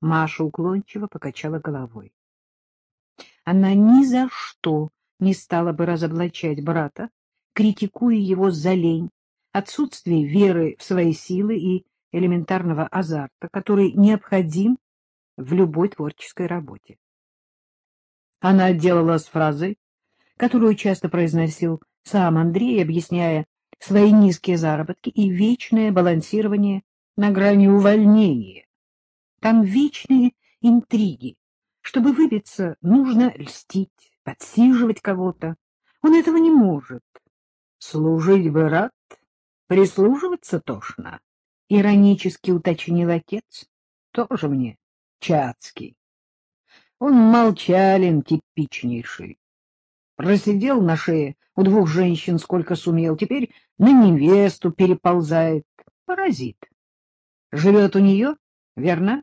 Маша уклончиво покачала головой. Она ни за что не стала бы разоблачать брата, критикуя его за лень, отсутствие веры в свои силы и элементарного азарта, который необходим в любой творческой работе. Она отделалась фразой, которую часто произносил сам Андрей, объясняя свои низкие заработки и вечное балансирование на грани увольнения. Там вечные интриги. Чтобы выбиться, нужно льстить, подсиживать кого-то. Он этого не может. Служить бы рад, прислуживаться тошно. Иронически уточнил отец. Тоже мне Чацкий. Он молчален, типичнейший. Просидел на шее у двух женщин сколько сумел, теперь на невесту переползает. Паразит. Живет у нее, верно?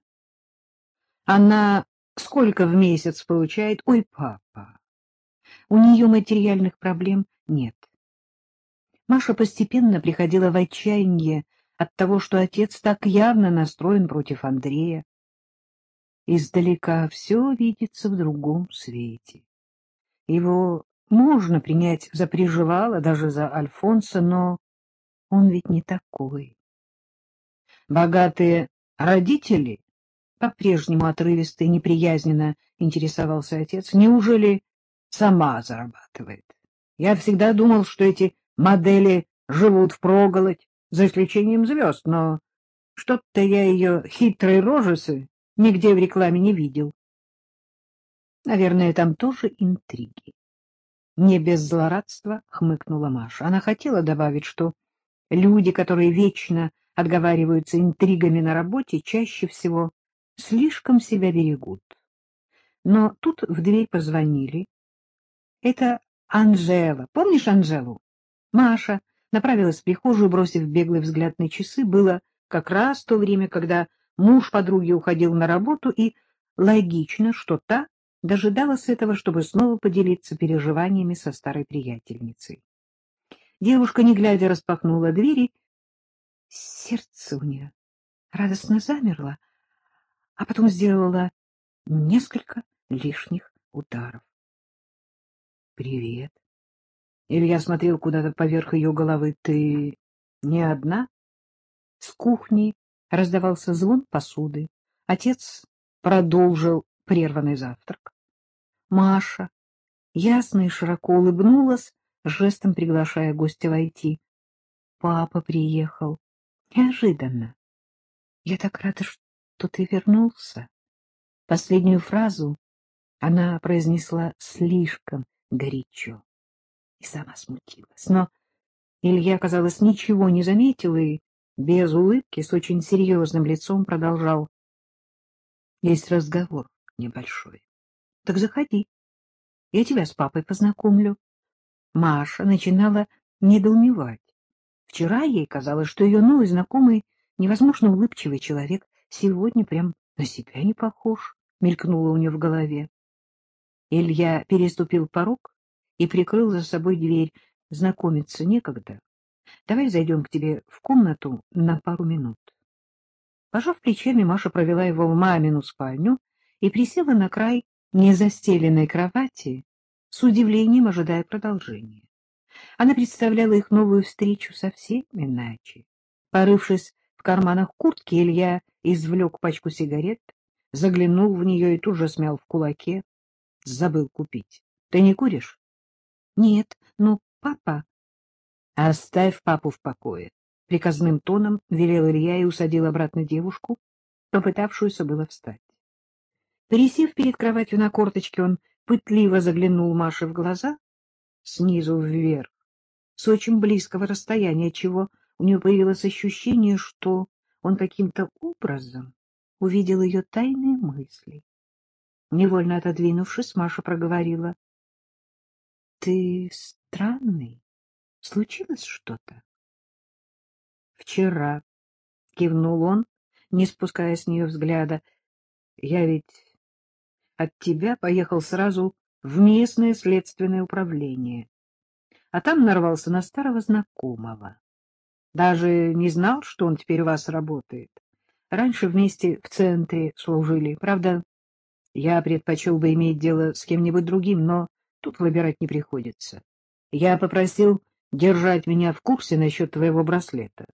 Она сколько в месяц получает? Ой, папа, у нее материальных проблем нет. Маша постепенно приходила в отчаяние от того, что отец так явно настроен против Андрея. Издалека все видится в другом свете. Его можно принять за приживала, даже за Альфонса, но он ведь не такой. Богатые родители, по-прежнему отрывисто и неприязненно интересовался отец, неужели сама зарабатывает? Я всегда думал, что эти модели живут впроголодь, за исключением звезд, но что-то я ее хитрой рожицы нигде в рекламе не видел. Наверное, там тоже интриги. Не без злорадства хмыкнула Маша. Она хотела добавить, что люди, которые вечно отговариваются интригами на работе, чаще всего слишком себя берегут. Но тут в дверь позвонили. Это Анжела. Помнишь Анжелу? Маша направилась в прихожую, бросив беглый взгляд на часы. Было как раз то время, когда муж подруги уходил на работу, и логично, что та дожидалась этого, чтобы снова поделиться переживаниями со старой приятельницей. Девушка, не глядя, распахнула двери. Сердце у нее радостно замерло, а потом сделала несколько лишних ударов. — Привет. Илья смотрел куда-то поверх ее головы. — Ты не одна? С кухни раздавался звон посуды. Отец продолжил прерванный завтрак. Маша ясно и широко улыбнулась, жестом приглашая гостя войти. Папа приехал. Неожиданно. Я так рада, что ты вернулся. Последнюю фразу она произнесла слишком горячо и сама смутилась. Но Илья, казалось, ничего не заметил и без улыбки, с очень серьезным лицом продолжал. — Есть разговор небольшой. — Так заходи. Я тебя с папой познакомлю. Маша начинала недоумевать. Вчера ей казалось, что ее новый знакомый, невозможно улыбчивый человек, сегодня прям на себя не похож, мелькнуло у нее в голове. Илья переступил порог и прикрыл за собой дверь. Знакомиться некогда. Давай зайдем к тебе в комнату на пару минут. Пожав плечами, Маша провела его в мамину спальню и присела на край незастеленной кровати, с удивлением ожидая продолжения. Она представляла их новую встречу совсем иначе. Порывшись в карманах куртки, Илья извлек пачку сигарет, заглянул в нее и тут же смял в кулаке. Забыл купить. Ты не куришь? — Нет, но папа... — Оставь папу в покое. Приказным тоном велел Илья и усадил обратно девушку, попытавшуюся было встать. Пересев перед кроватью на корточке, он пытливо заглянул Маше в глаза, снизу вверх, с очень близкого расстояния, чего у нее появилось ощущение, что он каким-то образом увидел ее тайные мысли. Невольно отодвинувшись, Маша проговорила. — Ты странный. Случилось что-то? Вчера, кивнул он, не спуская с нее взгляда. Я ведь от тебя поехал сразу в местное следственное управление, а там нарвался на старого знакомого. Даже не знал, что он теперь у вас работает. Раньше вместе в центре служили. Правда, я предпочел бы иметь дело с кем-нибудь другим, но тут выбирать не приходится. Я попросил держать меня в курсе насчет твоего браслета.